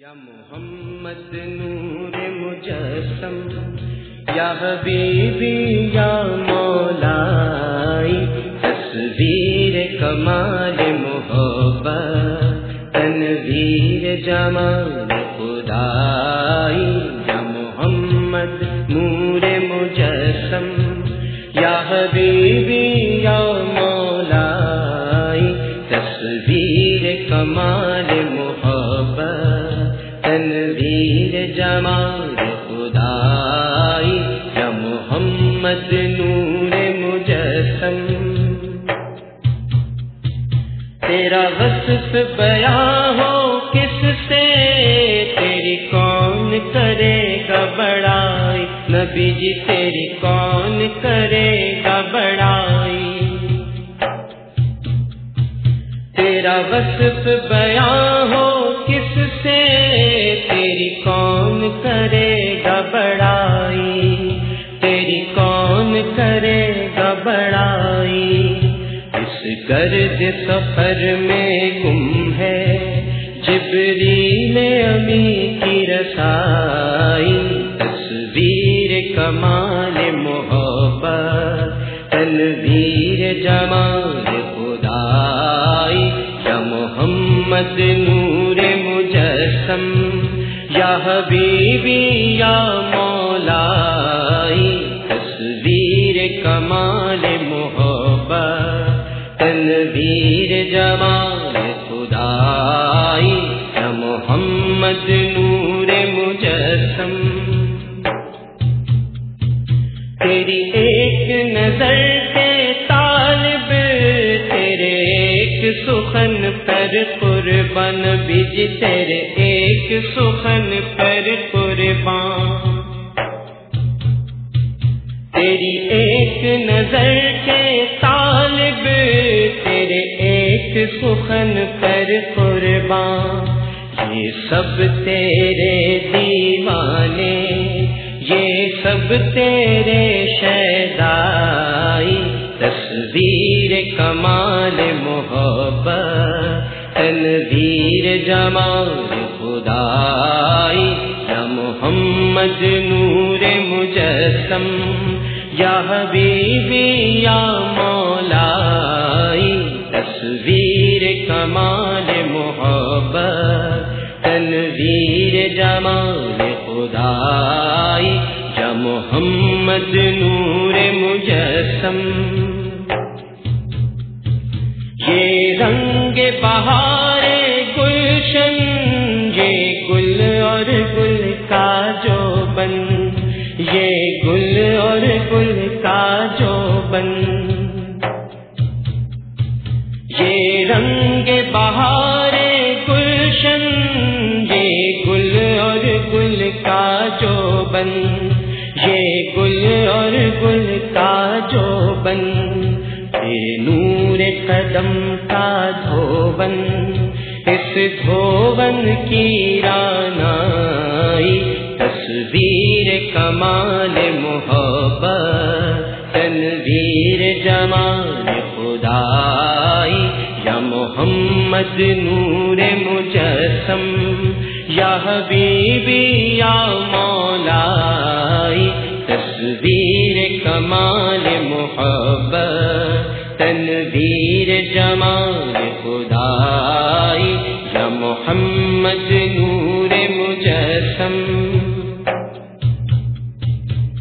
یا محمد نور مجسم، یا حبیبی، یا مولائی، تصویر کمال محبت، تنویر جمال خدائی، یا محمد نور مجسم، یا حبیبی، یا مولائی، تصویر کمال تنویر جمال خدائی، یا محمد نور مجسم۔ تیرا وصف بیان ہو کس سے؟ تیری کون کرے گا بڑائی؟ نبی جی تیری کون کرے گا بڑائی؟ تیرا وصف بیان کرے گا بڑائی؟ تیری کون کرے گا بڑائی؟ اس گرد سفر میں گم ہے جبریل امی کی رسائی۔ تصویر کمال محبت، تنویر جمال حبیبی یا مولائی، تصویر کمال محبت، تنویر جمال خدائی، یا محمد نور مجسم۔ تیری ایک نظر کے طالب، تیرے ایک سخن پر قربان بج تیرے ایک سخن پر قربان۔ تیری ایک نظر کے طالب، تیرے ایک سخن پر قربان۔ یہ سب تیرے دیوانے، یہ سب تیرے شیدائی تصویر کمال محبت تنویر جمال خدائی، یا محمد نور مجسم، یا حبیبی، یا مولائی، تصویر کمال محبت، تنویر جمال خدائی، یا محمد نور مجسم۔ بہار گلشن، یہ گل اور گل کا جو بن، یہ گل اور گل کا جو بن۔ یہ رنگ بہار گلشن، یہ گل اور گل کا جو بن۔ یہ گل اور گل کا جو بن۔ یہ نور قدم کا دھوبن، اس دھوبن کی رانائی، تصویر کمال محبت، تنویر جمال خدائی، یا محمد نور مجسم، یا حبیبی، یا مولائی، تصویر کمال محبت تنویر جمال خدائی، یا محمد نور مجسم۔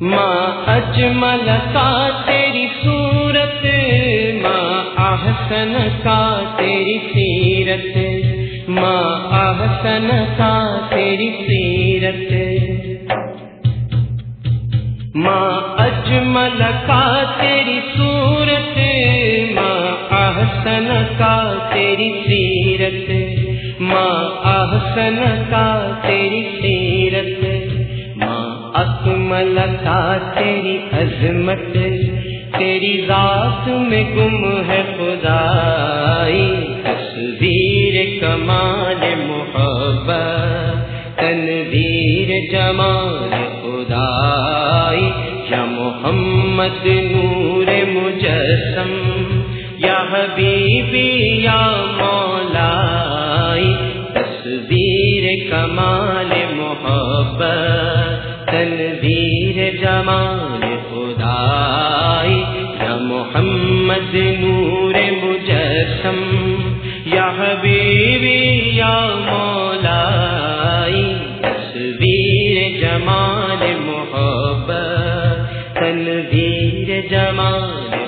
ماں اجمل کا تیری صورت ماں احسن کا تیری سیرت۔ ماں احسن کا تیری سیرت۔ ماں اجمل کا تیری صورت کا تیری سیرت، ماں احسن کا تیری سیرت، ماں اکمل کا تیری عظمت، تیری ذات میں گم ہے خدائی، تصویر کمال محبت، تنویر جمال خدائی، یا محمد نور حبیبی یا مولائی، تصویر کمال محبت، تنویر جمال خدائی، یا محمد نور مجسم، یا حبیبی یا مولائی، تصویر جمال محبت، تنویر جمال